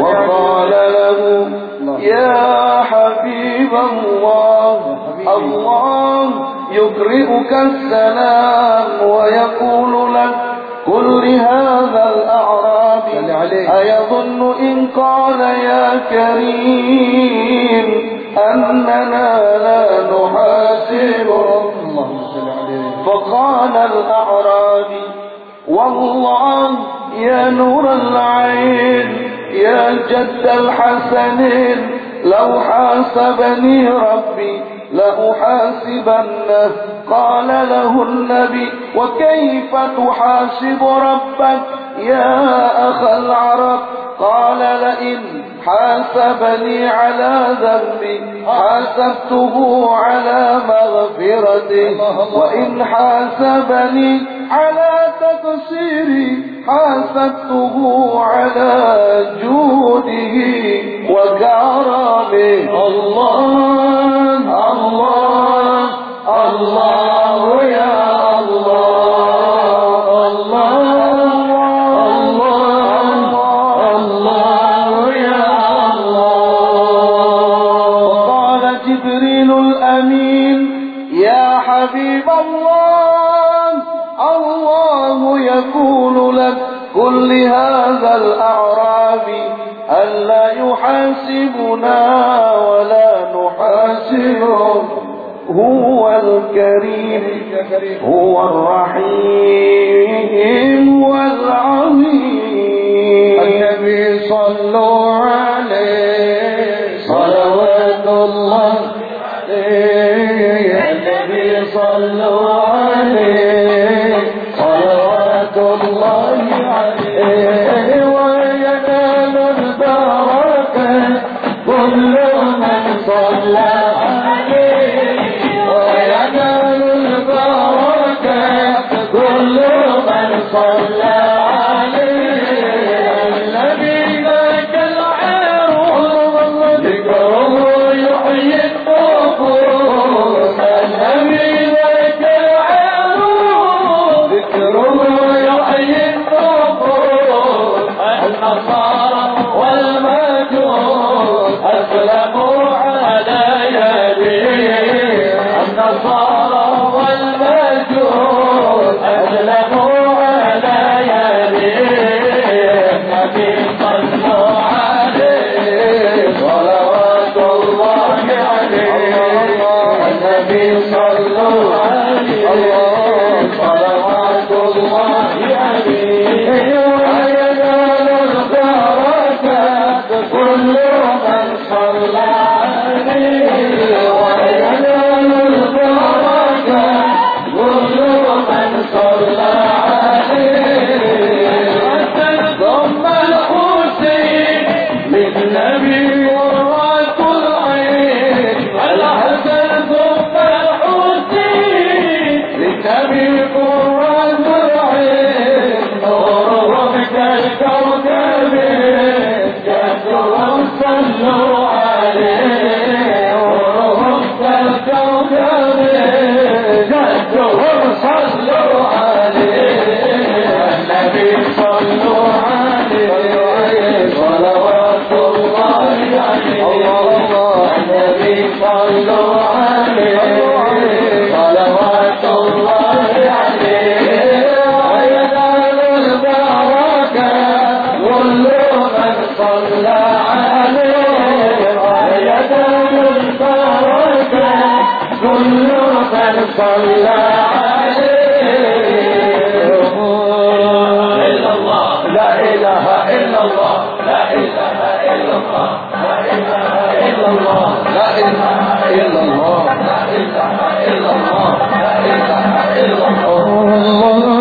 وقال له يا حبيب الله الله يقرئك السلام ويقول لك قل لهذا الأعرابي أيظن إن قال يا كريم أننا لا نحاسب فقال الأعرابي والله يا نور العين يا جد الحسنين لو حاسبني ربي لأحاسبنه. قال له النبي وكيف تحاسب ربك يا أخ العرب؟ قال لئن حاسبني على ذنبي حاسبته على مغفرته. وإن حاسبني على تقصيري حاسبته على جوده وكرمه. الله الله الله يا يحاسبنا ولا نحاسبه هو الكريم هو الرحيم والعظيم. النبي صلوا عليه صلوات الله عليه. النبي صلوا عليه الله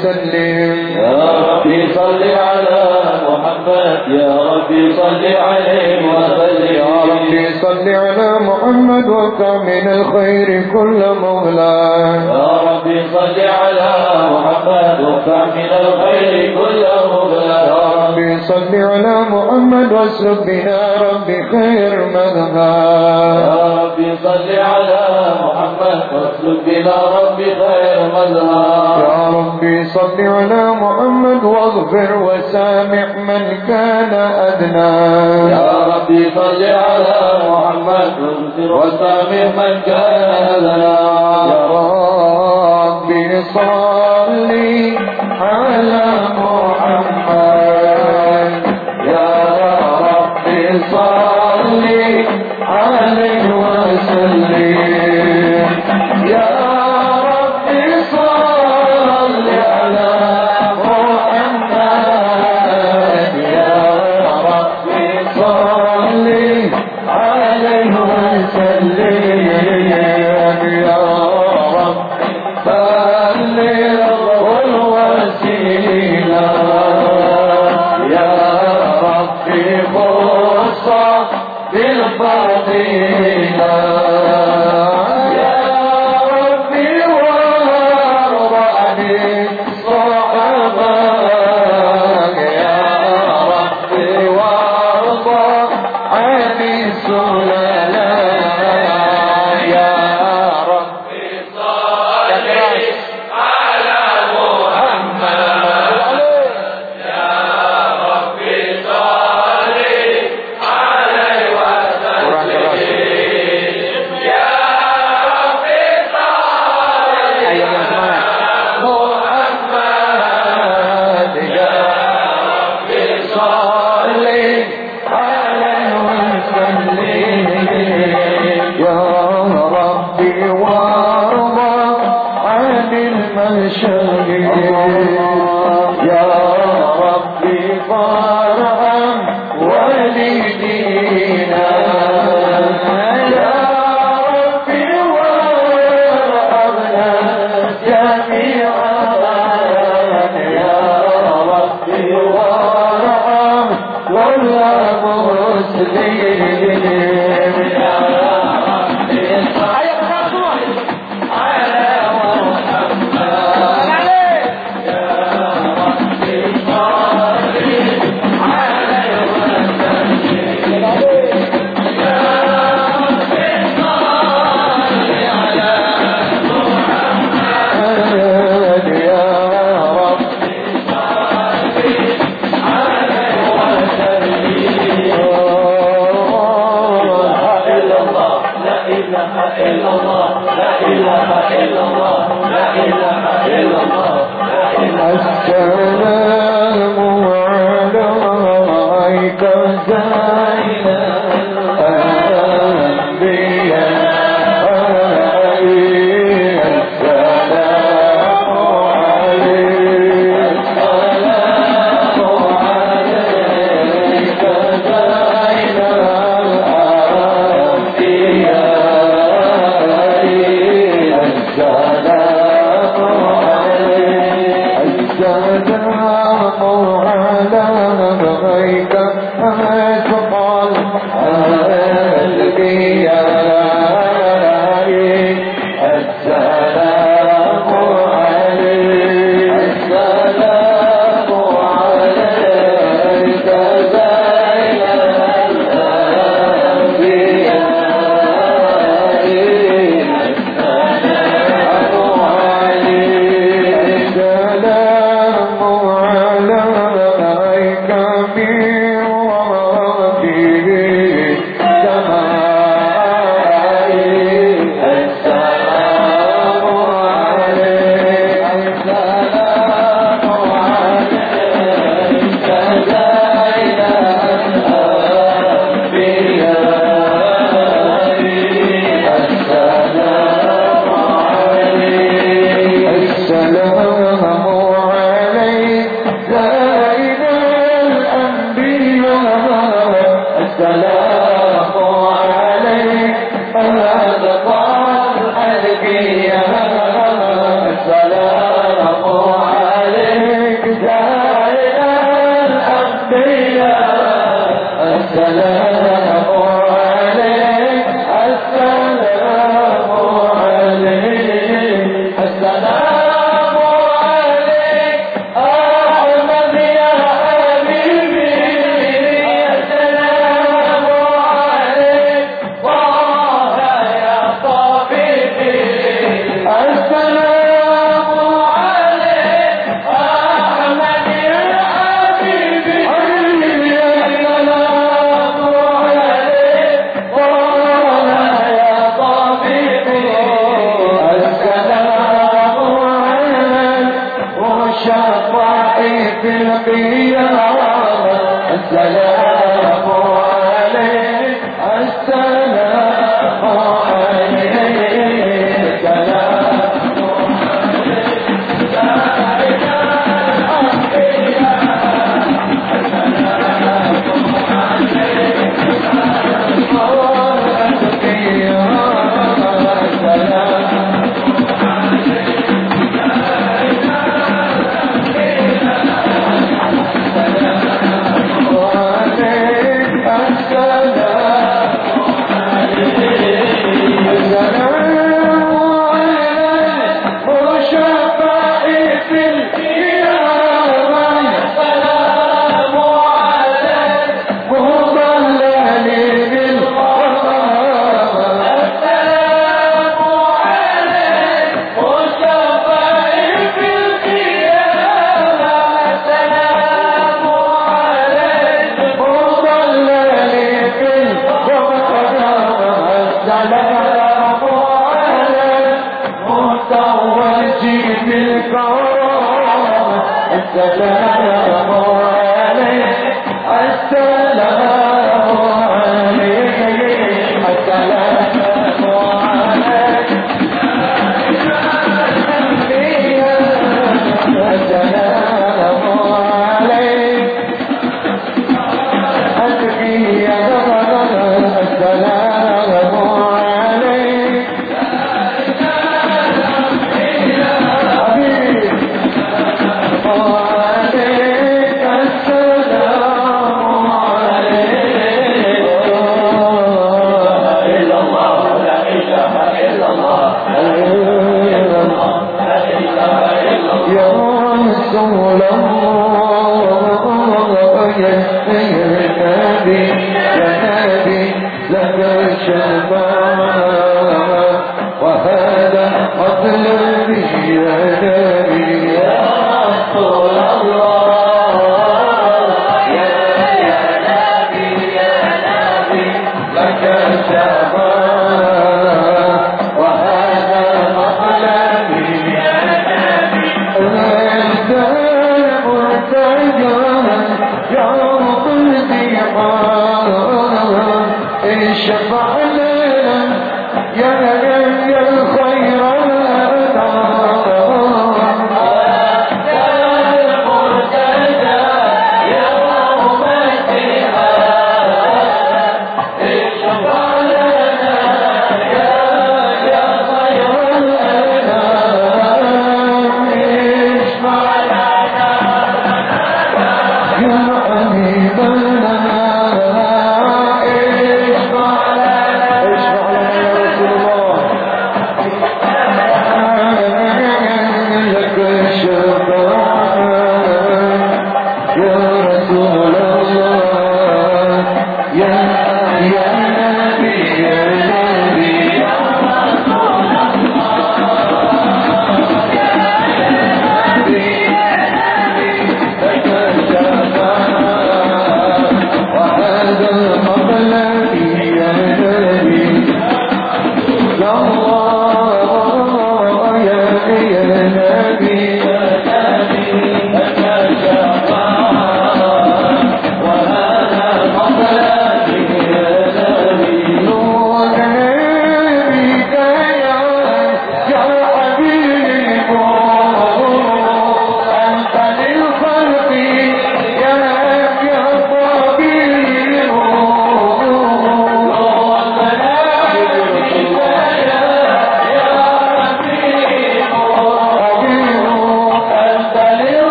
وسلم. يا ربي صل على محمد يا ربي صل عليه وسلم. يا ربي صل على محمد وكامل الخير كل مولاه يا ربي صل على محمد وكامل الخير كل مولاه يا ربي صل على محمد واسلك بنا ربي خير مذهب. يا ربي صل على محمد واسلك بنا ربي خير يا ربي صل على محمد واغفر وسامح من كان أدنى. يا ربي صل على محمد واغفر وسامح من كان أدنى.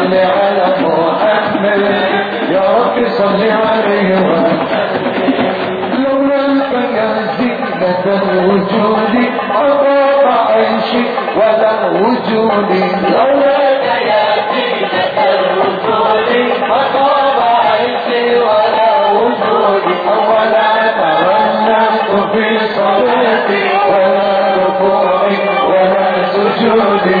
صل على محمد. يا رب صل عليه لو لم زكنة الوجود أطاب عيشي ولا الوجود. لولاك يا زكنة الوجود أطاب عيشي ولا وجودي أولا ترنمت في صلاتي ولا ركوعي ولا سجودي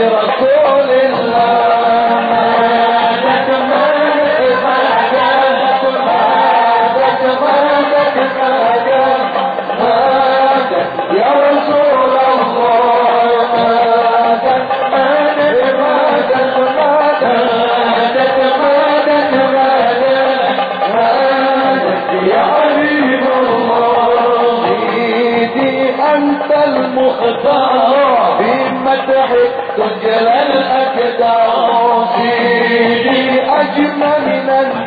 برسول الله بمدحك تجلى الأكدار سيدي أجمل من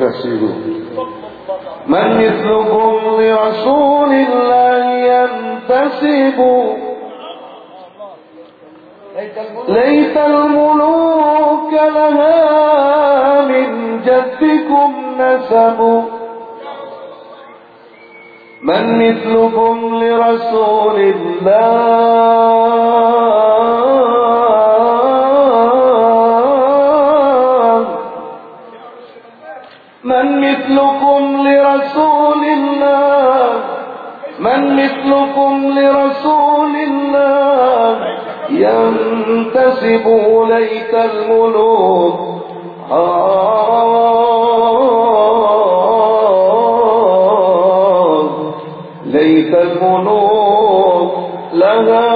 ينتسب من مثلكم لرسول الله ينتسب. ليت الملوك لها من جدكم نسب. من مثلكم لرسول الله ينتسب ليت الملوك. آه ليت الملوك لها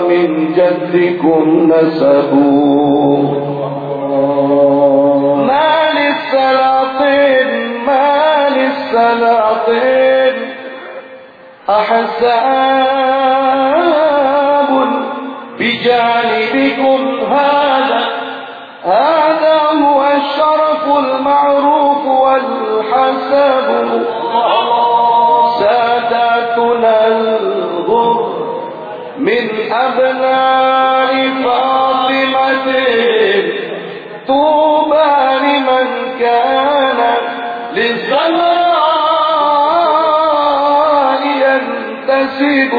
من جدكم نسبوا. ما للسلاطين ما للسلاطين. أحساب بجانبكم هذا هذا هو الشرف المعروف والحسب. ساداتنا الغر من أبناء فاطمة. طوبى لمن كان للزهراء ينتسب.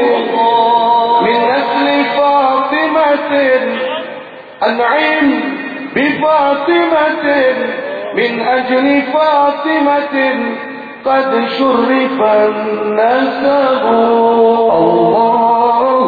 أنعم بفاطمة من أجل فاطمة قد شرف النسب. الله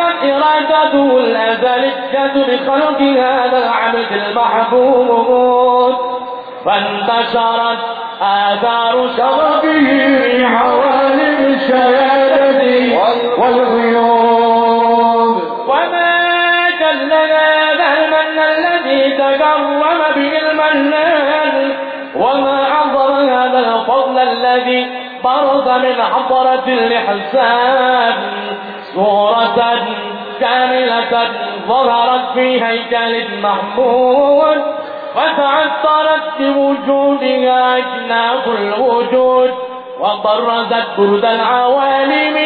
تعلقت إرادته الأزلية بخلق هذا العبد المحبوب. فانتشرت آثار شرفه في حوالي الشهادة والغيوب. وما جل هذا المن الذي تكرم به المنان. وما عظم هذا الفضل الذي برز من حضرة الإحسان. صورة كاملة ظهرت في هيكل محمود وتعثرت بوجودها أجناس الوجود وبرزت برد العوالم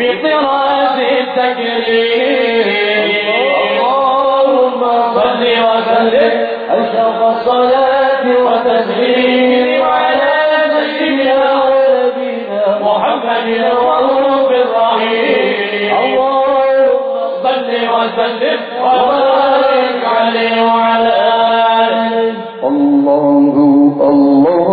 بطراز التكريم اللهم صل وسلم أشرف الصلاة وتسليم على سيدنا ونبينا محمد الرؤوف الرحيم. وسلم وبارك عليه وعلى آله. الله الله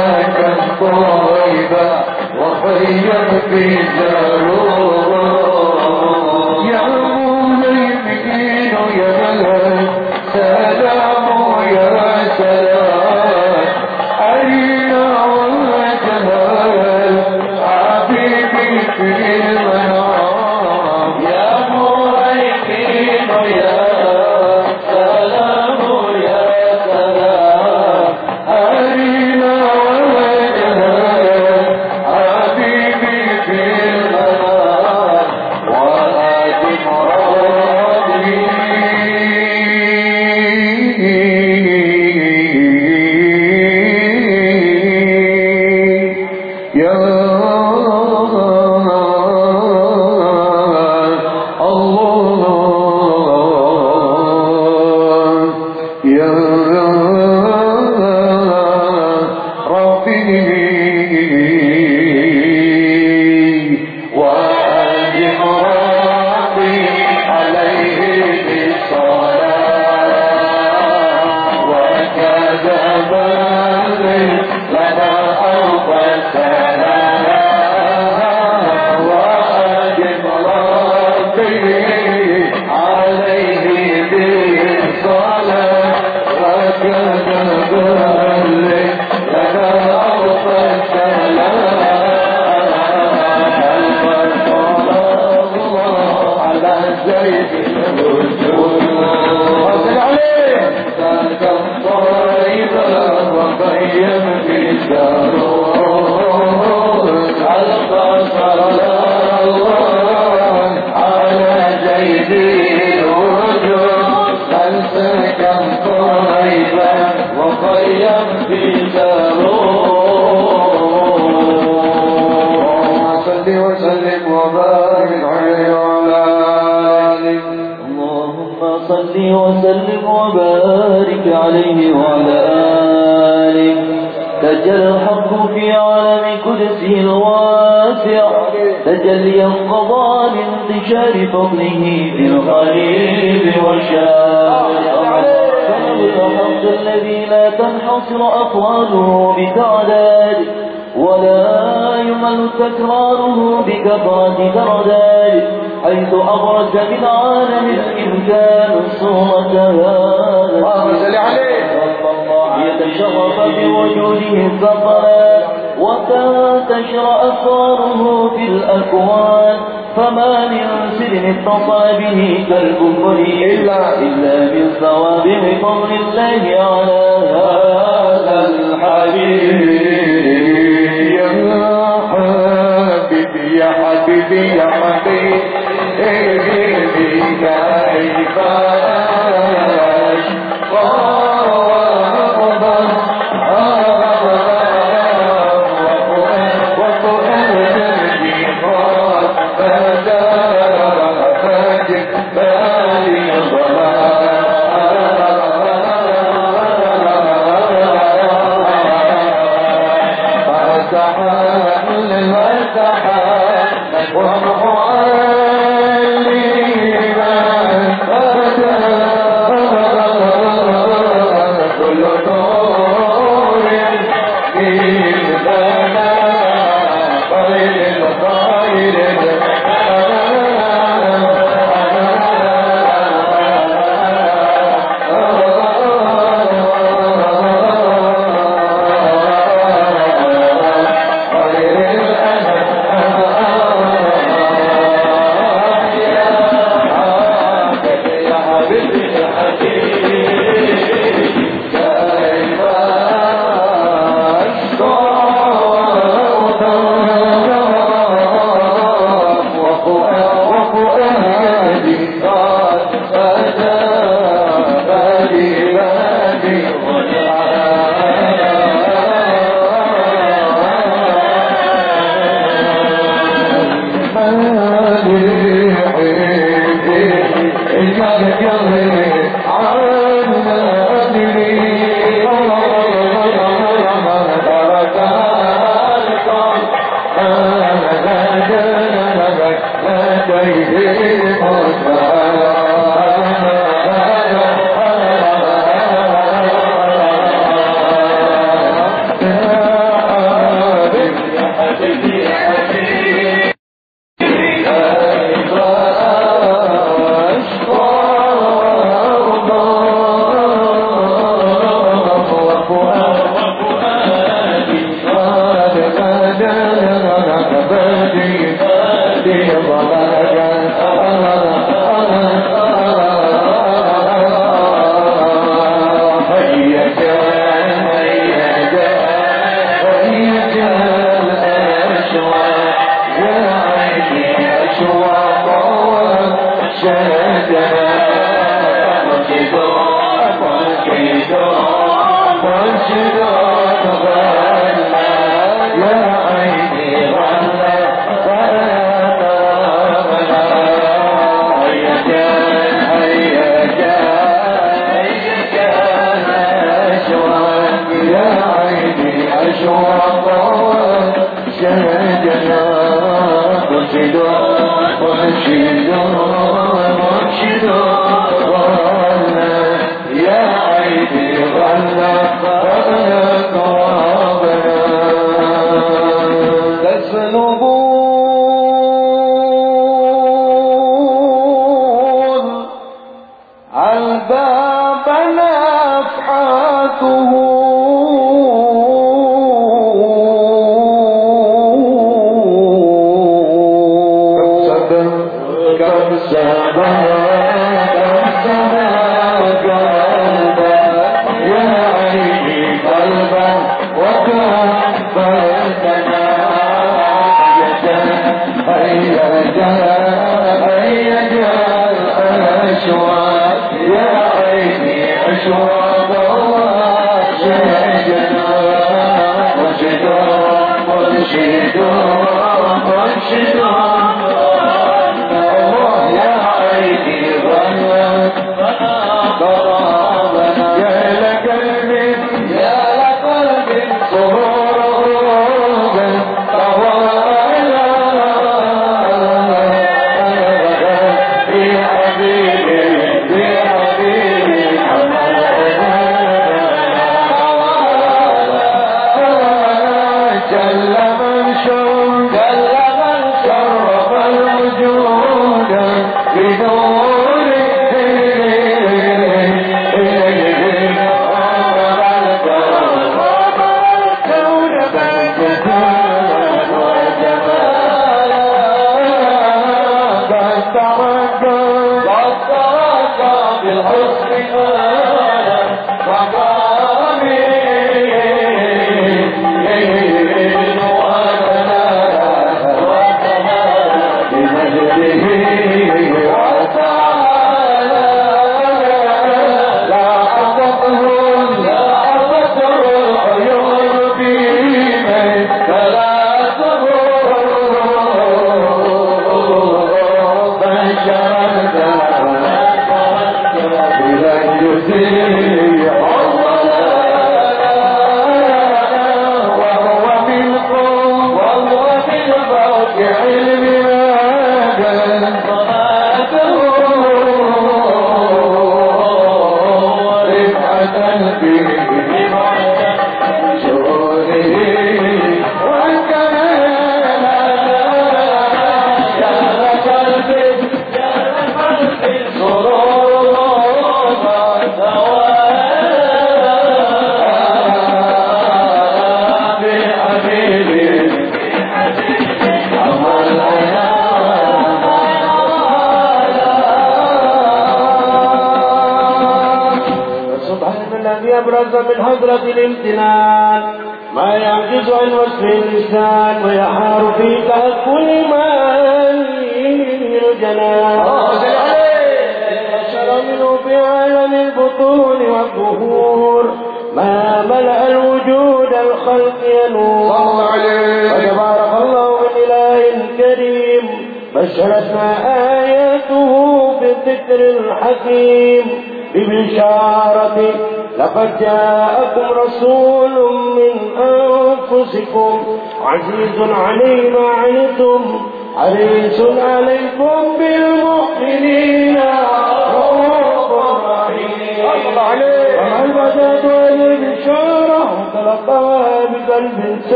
أنساك الطيبة وخيرت الداود يا مهيمن يا ملك سلام يا سلام. أرنا وجهال حبيبي في تسلبون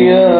يا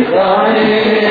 Hare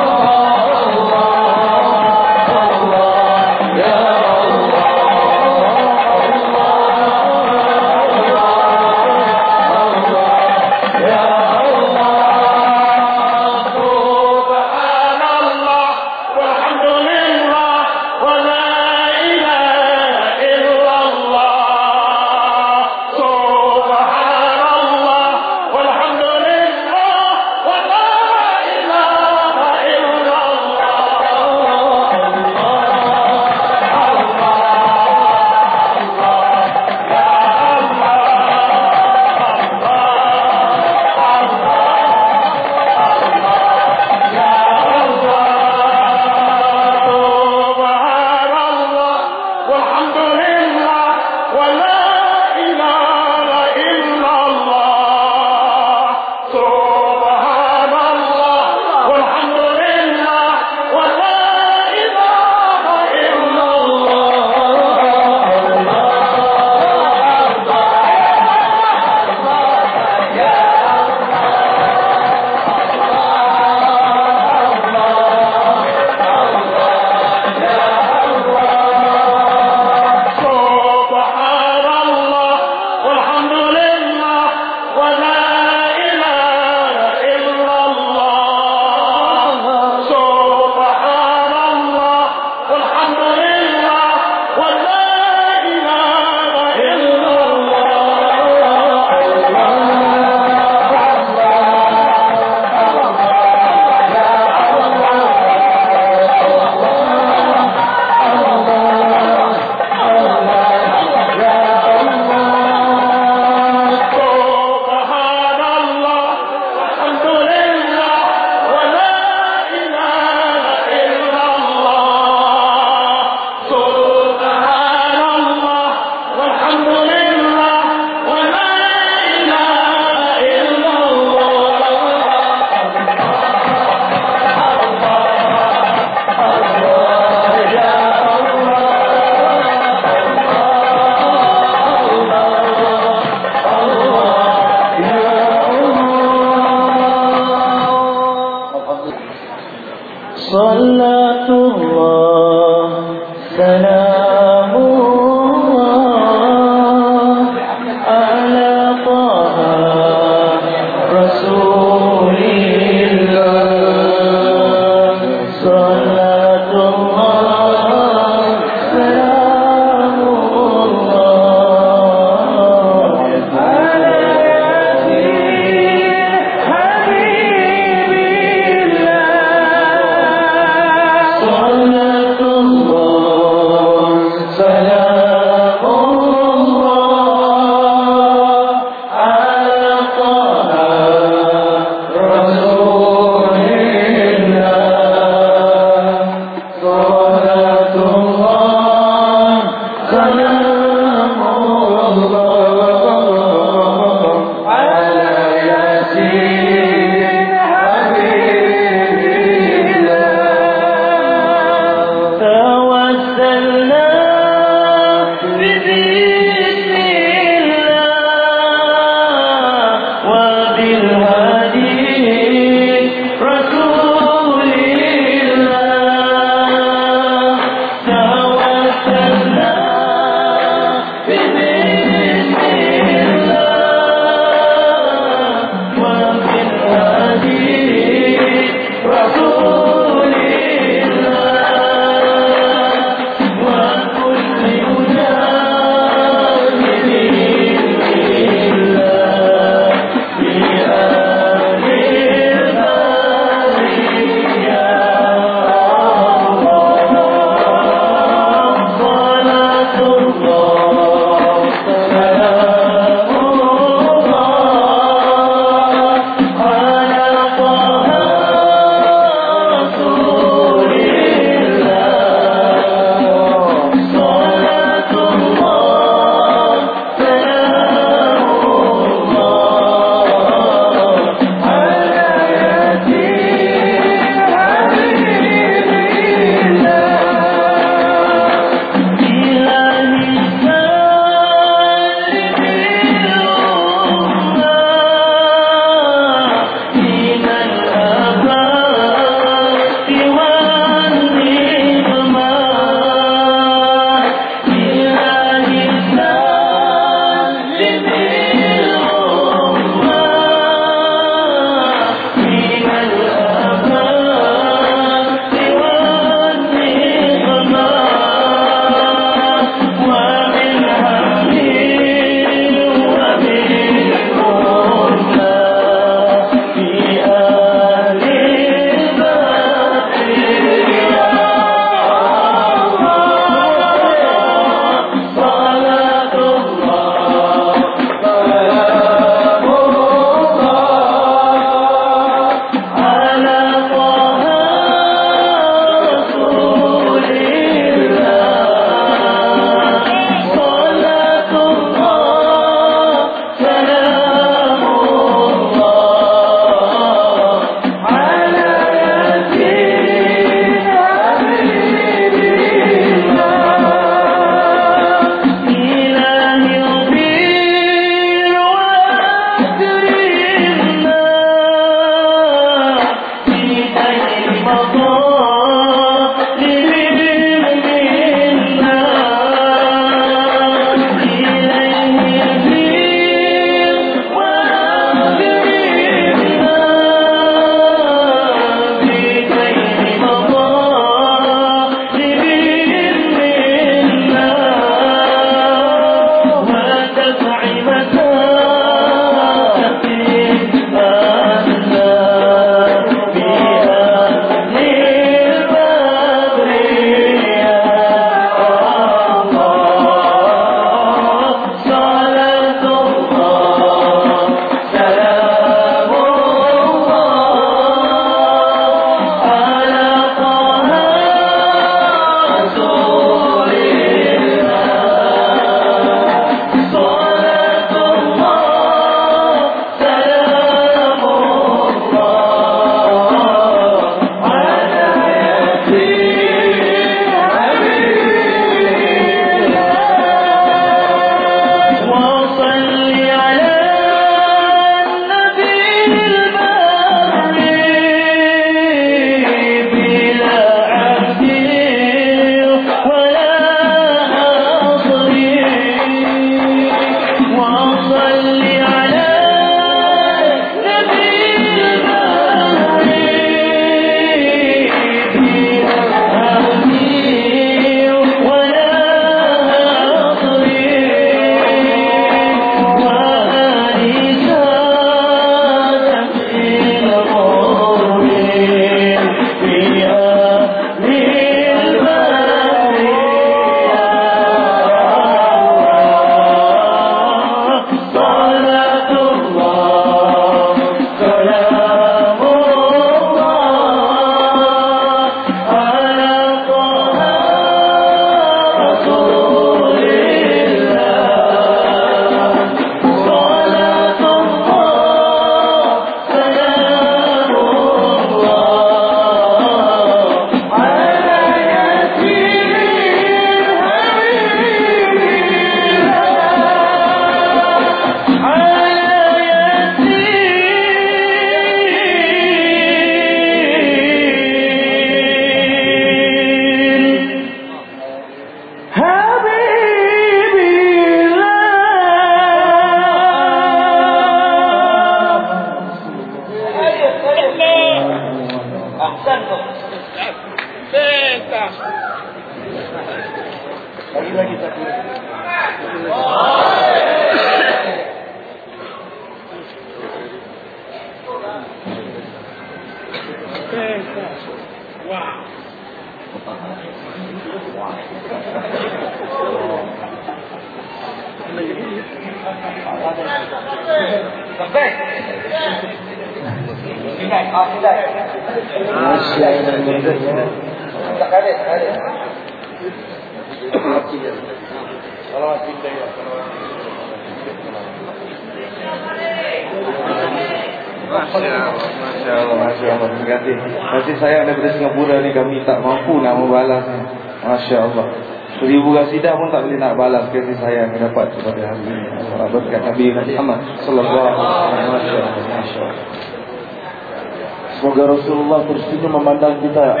itu memandang kita.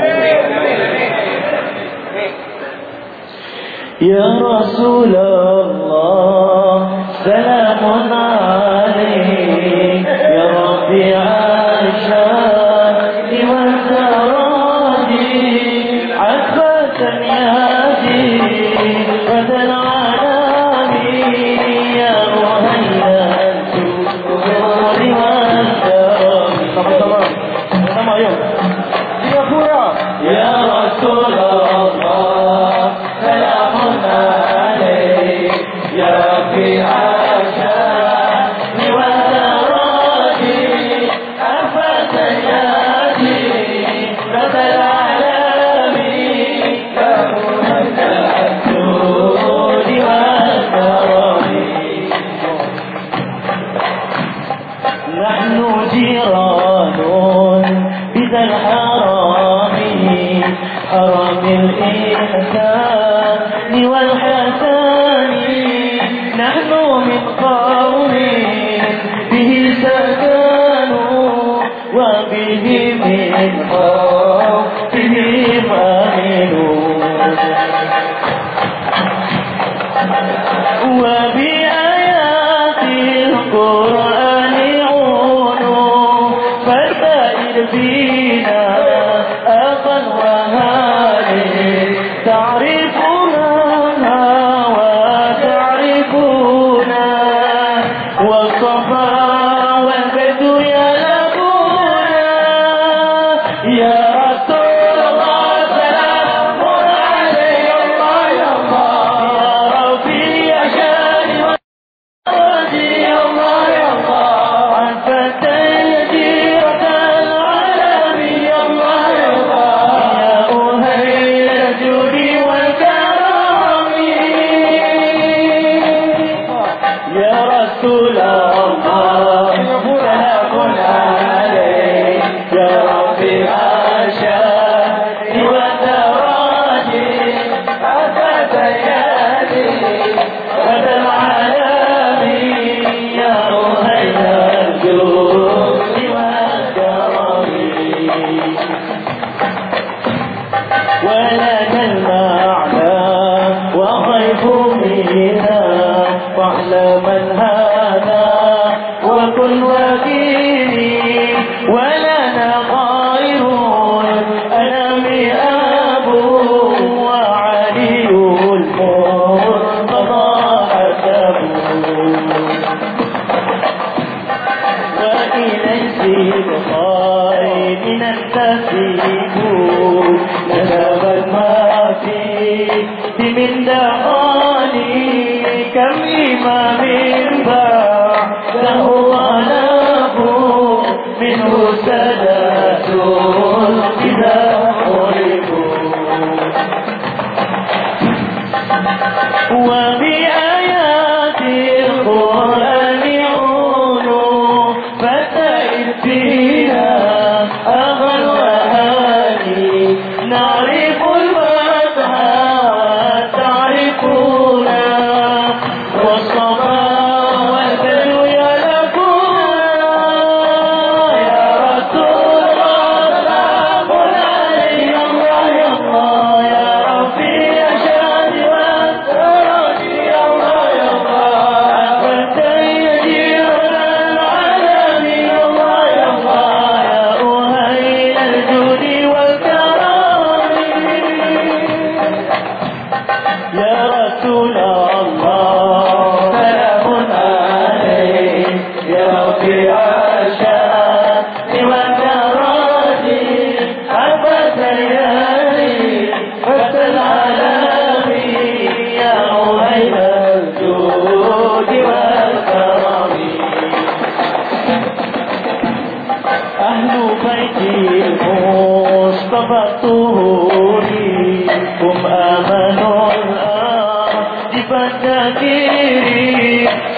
Ya Rasulullah Salamun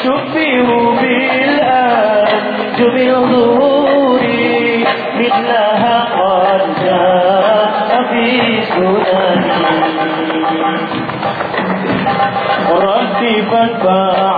تشبه بالآن جبل ظهوري مثلها قد جاء في سنن ربي فاتبعني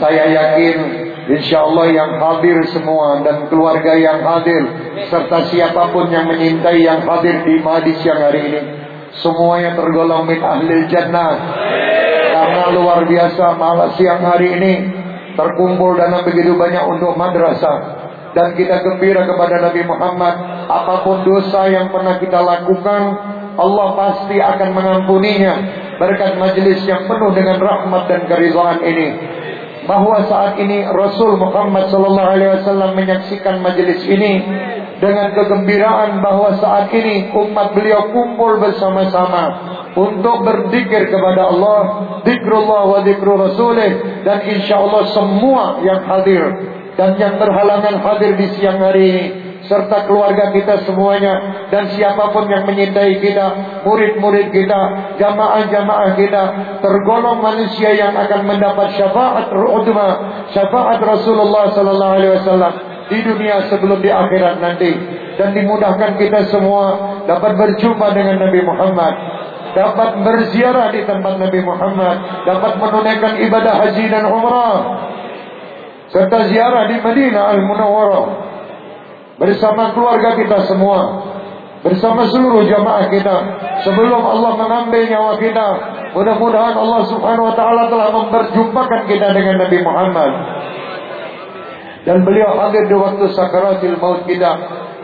Saya yakin insya Allah yang hadir semua dan keluarga yang hadir serta siapa pun yang menyintai yang hadir di majlis siang hari ini semuanya tergolong min ahli jannah. Karena luar biasa malam siang hari ini terkumpul dana begitu banyak untuk madrasah dan kita gembira kepada Nabi Muhammad apa pun dosa yang pernah kita lakukan Allah pasti akan mengampuninya berkat majelis yang penuh dengan rahmat dan keridhaan ini bahwa saat ini Rasul Muhammad sallallahu alaihi wasallam menyaksikan majelis ini dengan kegembiraan bahwa saat ini umat beliau kumpul bersama-sama untuk berzikir kepada Allah, zikrullah wa zikru rasulih dan insyaallah semua yang hadir dan yang berhalangan hadir di siang hari ini serta keluarga kita semuanya dan siapapun yang menyintai kita, murid-murid kita, jamaah-jamaah kita, tergolong manusia yang akan mendapat syafaat udma, syafaat Rasulullah sallallahu alaihi wasallam di dunia sebelum di akhirat nanti. Dan dimudahkan kita semua dapat berjumpa dengan Nabi Muhammad dapat berziarah di tempat Nabi Muhammad dapat menunaikan ibadah haji dan umrah serta ziarah di Madinah Al-Munawwarah bersama keluarga kita semua. Bersama seluruh jamaah kita. Sebelum Allah mengambil nyawa kita mudah-mudahan Allah Subhanahu wa taala telah memperjumpakan kita dengan Nabi Muhammad. Dan beliau hadir di waktu sakaratil maut kita.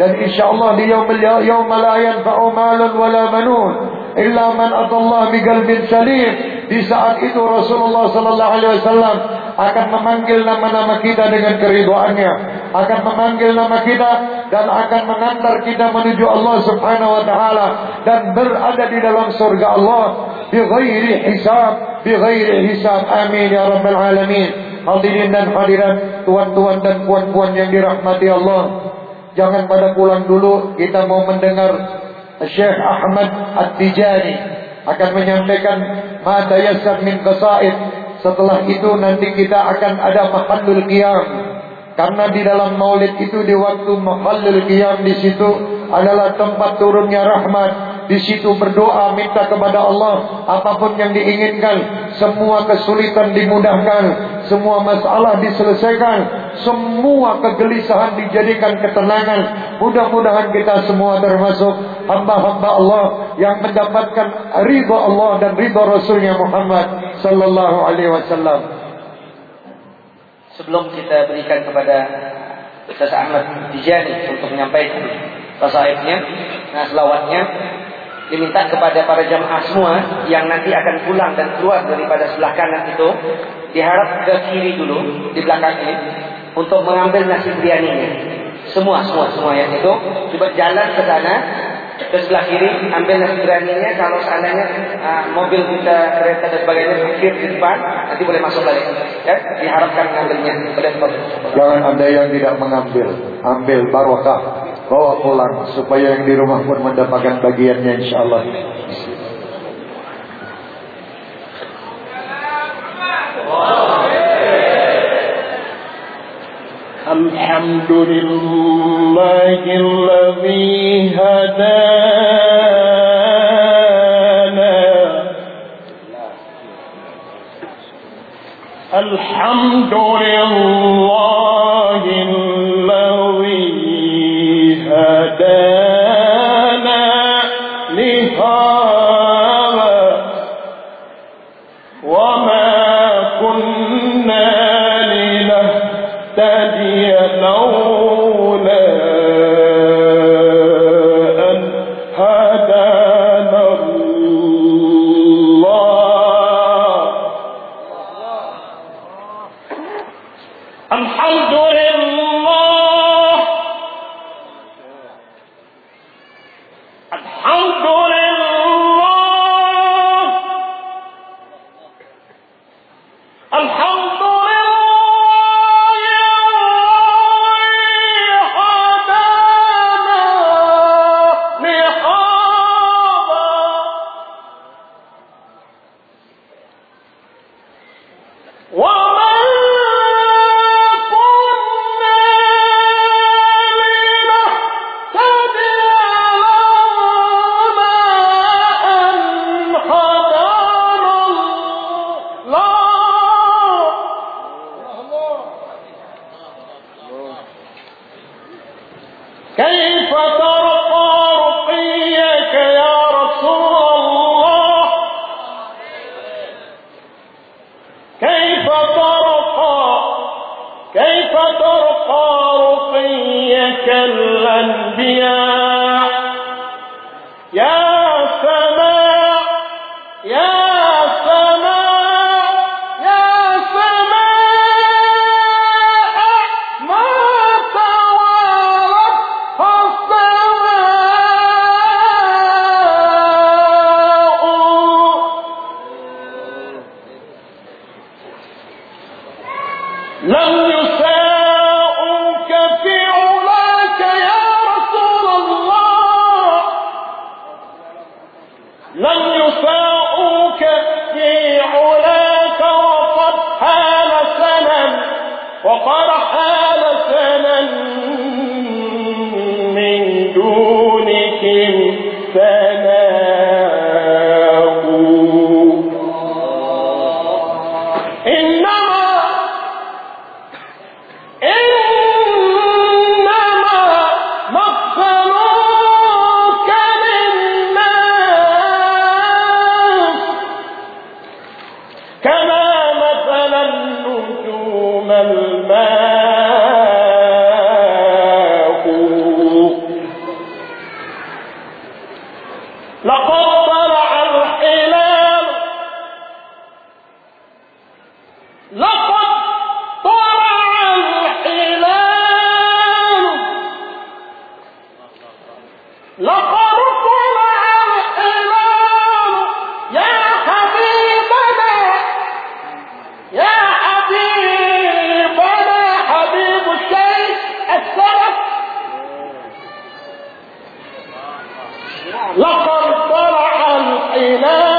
Dan insyaallah di yaumil yaumil la yanfa'u malun wala manun illa man atallah biqalbin salim. Di saat itu Rasulullah sallallahu alaihi wasallam akan memanggil nama-nama kita dengan keridhaannya akan memanggil nama kita dan akan mengantar kita menuju Allah Subhanahu wa taala dan berada di dalam surga Allah. Bighairi hisab bighairi hisab. Amin ya rabbal alamin. Hadirin dan hadirat, tuan-tuan dan puan-puan yang dirahmati Allah. Jangan pada pulang dulu, kita mau mendengar Syekh Ahmad At-Tijani akan menyampaikan mata yasar min qasaid. Setelah itu nanti kita akan ada mahallul qiyam. Karena di dalam maulid itu di waktu mahallul qiyam di situ adalah tempat turunnya rahmat. Di situ berdoa minta kepada Allah apapun yang diinginkan, semua kesulitan dimudahkan, semua masalah diselesaikan, semua kegelisahan dijadikan ketenangan. Mudah-mudahan kita semua termasuk hamba-hamba Allah yang mendapatkan ridha Allah dan ridha Rasulnya Muhammad sallallahu alaihi wasallam. Sebelum kita berikan kepada Ustaz Ahmad Tijani untuk menyampaikan tasaibnya, nah selawatnya, diminta kepada para jamaah semua yang nanti akan pulang dan keluar daripada sebelah kanan itu diharap ke kiri dulu di belakang ini untuk mengambil nasi biryaninya. Semua, semua, semua yang itu. Coba jalan ke sana ke sebelah kiri ambil nasi biryaninya kalau seandainya uh, mobil kita kereta dan sebagainya parkir di depan nanti boleh masuk balik. Ya diharapkan mengambilnya boleh Jangan ada yang tidak mengambil, ambil barokah, bawa pulang supaya yang di rumah pun mendapatkan bagiannya insyaallah. الحمد لله الذي هدانا. الحمد لله لقد طلع الحلال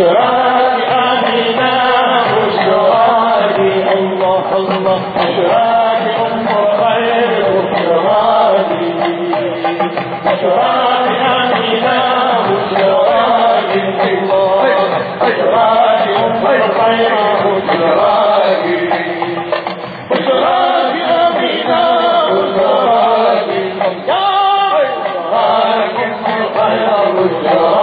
राज वारी अंग अंग पहिरियों असरा असु रा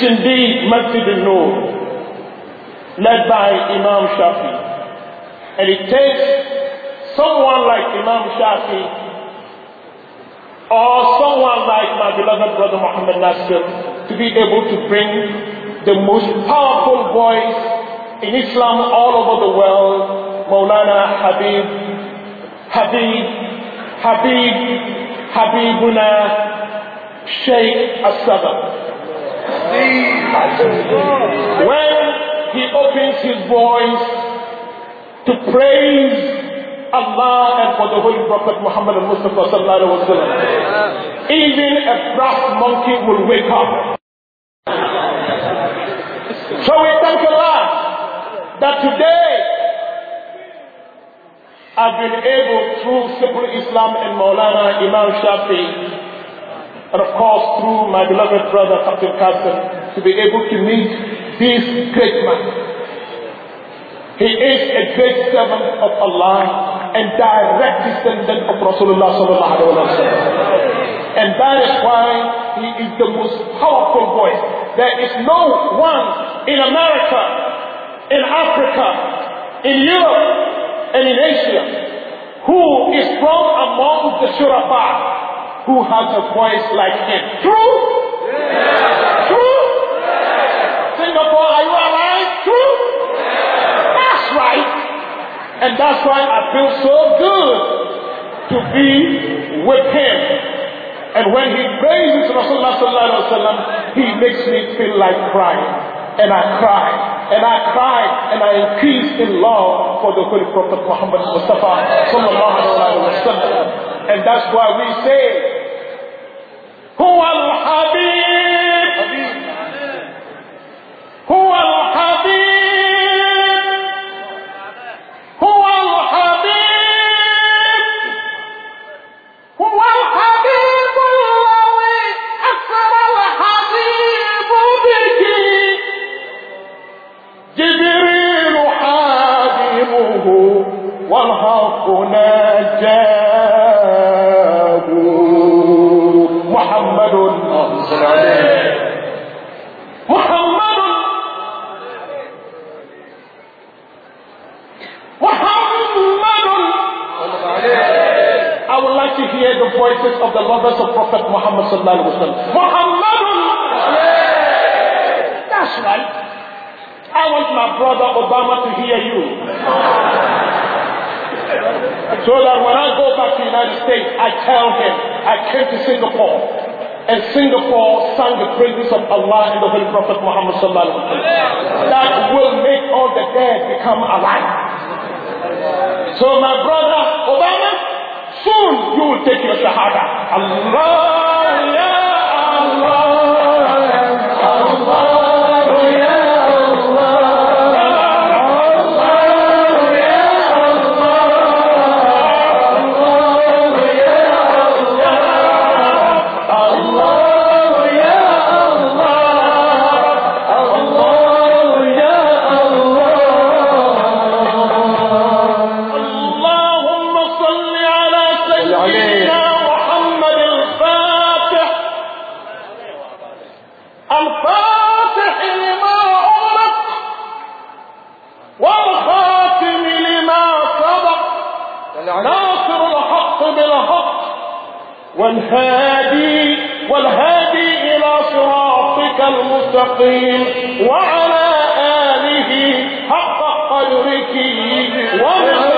It's indeed Masjid al-Nur, led by Imam Shafi. And it takes someone like Imam Shafi or someone like my beloved brother Muhammad Nasir to be able to bring the most powerful voice in Islam all over the world, Maulana Habib, Habib, Habib, Habibuna Sheikh Asada. When he opens his voice to praise Allah and for the Holy Prophet Muhammad Mustafa sallallahu alaihi even a brass monkey will wake up. So we thank Allah that today I've been able through Simple Islam and Maulana Imam Shafi and of course through my beloved brother Captain Qasim to be able to meet this great man. He is a great servant of Allah and direct descendant of Rasulullah sallallahu alaihi wasallam. And that is why he is the most powerful voice. There is no one in America, in Africa, in Europe, and in Asia who is from among the Shurafa who has a voice like him. True? True? Singapore, are you alive? True? That's right. And that's why I feel so good to be with him. And when he praises Rasulullah sallallahu alaihi wasallam, he makes me feel like crying. And I cry, and I cry, and I increase in love for the Holy Prophet Muhammad Mustafa sallallahu alaihi wasallam. And that's why we say, هو الحبيب. هو الحبيب. هو الحبيب. هو الحبيب الذي أسر الحبيب به. جبريل حبيبه والحق نجاه voices of the lovers of Prophet Muhammad sallallahu alaihi wasallam. That's right. I want my brother Obama to hear you. So that when I go back to the United States, I tell him I came to Singapore. And Singapore sang the praises of Allah and the Holy Prophet Muhammad sallallahu alaihi wasallam. That will make all the dead become alive. So my brother Obama, soon you will take your shahada. Allah, والهادي والهادي إلى صراطك المستقيم وعلى آله حق قدرك ومقداره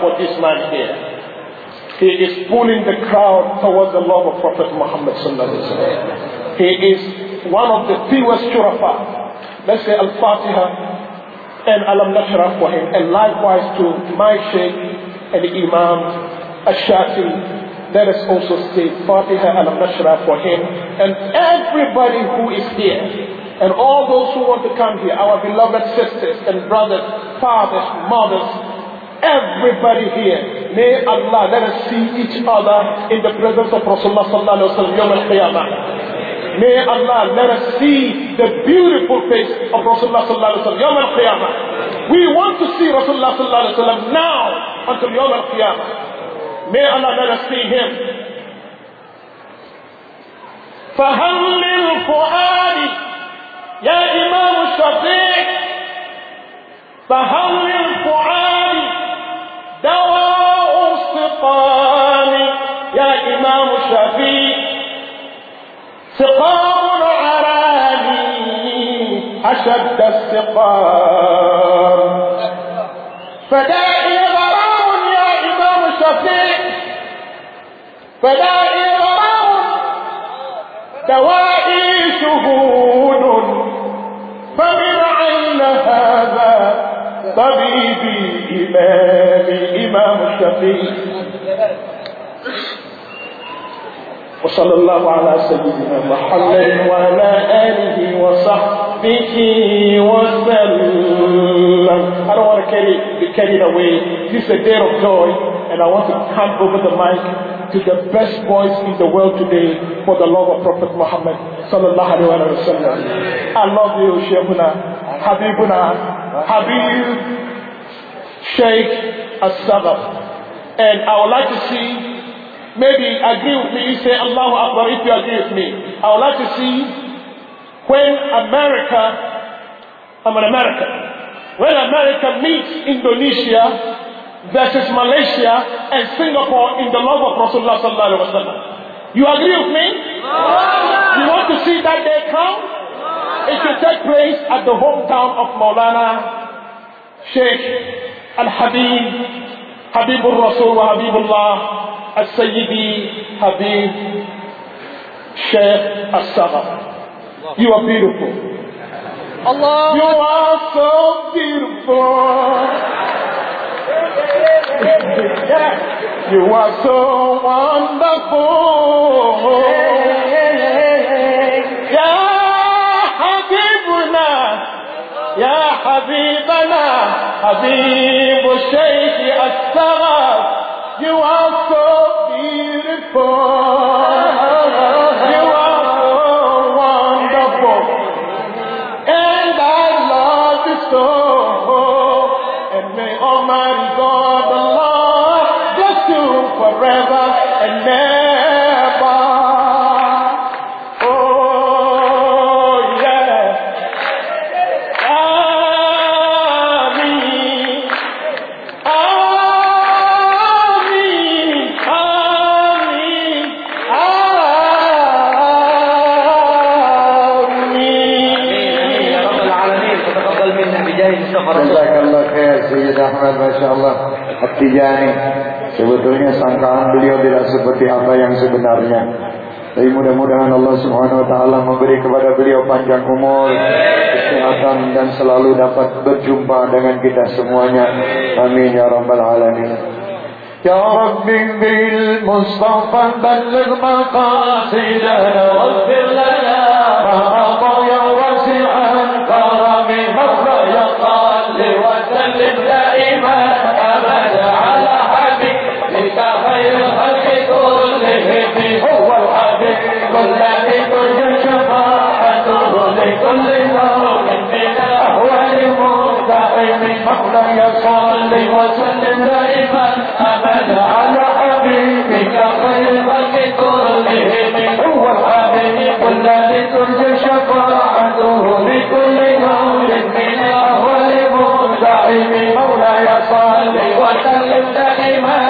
for this man here. He is pulling the crowd towards the love of Prophet Muhammad. He is one of the fewest shurafa. Let's say Al-Fatiha and Alam Nashrah for him. And likewise to my Sheikh and Imam Ash-Shafi let us also say Fatiha al Nashra for him and everybody who is here and all those who want to come here, our beloved sisters and brothers, fathers, mothers, everybody here. May Allah let us see each other in the presence of Rasulullah sallallahu alaihi wasallam yawm al-qiyamah. May Allah let us see the beautiful face of Rasulullah sallallahu alaihi wasallam yawm al-qiyamah. We want to see Rasulullah sallallahu alaihi wasallam now until yawm al-qiyamah. May Allah let us see him. فهل للفؤاد يا إمام الشفيع فهل للفؤاد السقام يا إمام الشفيع سقام عراني أشد السقام فدائي غرام يا إمام الشفيع فدائي غرام دوائي شهود. فمن أين هذا طبيبي إمامي إمام الشفيع وصلى الله على سيدنا محمد وعلى آله وصحبه وسلم I don't want to carry, be carried away. This is a day of joy and I want to hand over the mic to the best voice in the world today for the love of Prophet Muhammad sallallahu alaihi wasallam. I love you, Sheikhuna, Habibuna, Habib Sheikh As-Sabah. And I would like to see, maybe agree with me, you say Allahu Akbar if you agree with me. I would like to see when America, I'm an American, when America meets Indonesia versus Malaysia and Singapore in the love of Rasulullah sallallahu alaihi wasallam. You agree with me? You want to see that day come? It should take place at the hometown of Maulana Sheikh Al-Habib, Habibul Rasul wa Habibullah, Al-Sayyidi Habib Sheikh Al-Sabah. You are beautiful. Allah. You are so beautiful. you are so wonderful. Ya Habibuna, Ya Habibana, Habib Shaykh As-Sarab. You are so beautiful. You are so wonderful. And I love you so. And may Almighty God, the Lord, bless you forever and never. At-Tijani Sebetulnya sangkaan beliau tidak seperti apa yang sebenarnya Tapi mudah-mudahan Allah Subhanahu Wa Taala memberi kepada beliau panjang umur, kesehatan dan selalu dapat berjumpa dengan kita semuanya. Amin ya rabbal alamin. يا رب بالمصطفى بلغ مقاصدنا واغفر لنا كلهم هو الحبيب الذي ترجى شفاعته لكل يوم من اهوال مستقيم مولاي صل وسلم دائما ابدا على حبيبك خير الخلق كلهم هو الحبيب الذي ترجى شفاعته لكل يوم من اهوال مستقيم مولاي صل وسلم دائما.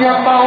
your.